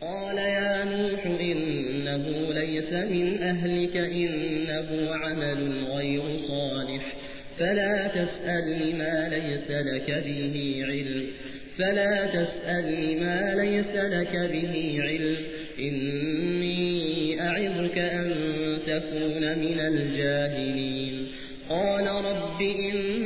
قال يا نوح إنه ليس من أهلك إنه عمل غير صالح. فلا تسأل ما ليس لك به علم. فلا تسأل ما ليس لك به علم. إني أعظك أن تكون من الجاهلين. قال رب إني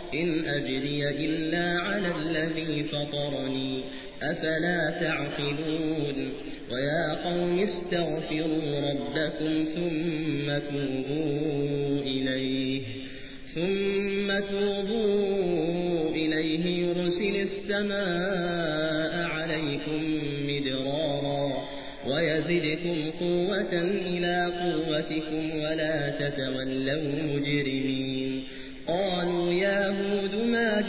إن أجري إلا على الذي فطرني. أفلا تعقلون؟ ويا قوم استغفروا ربكم ثم توبوا إليه. ثم توبوا إليه يرسل السماء عليكم مدرارا ويزدكم قوة إلى قوتكم ولا تتولوا مجرمين. قالوا يا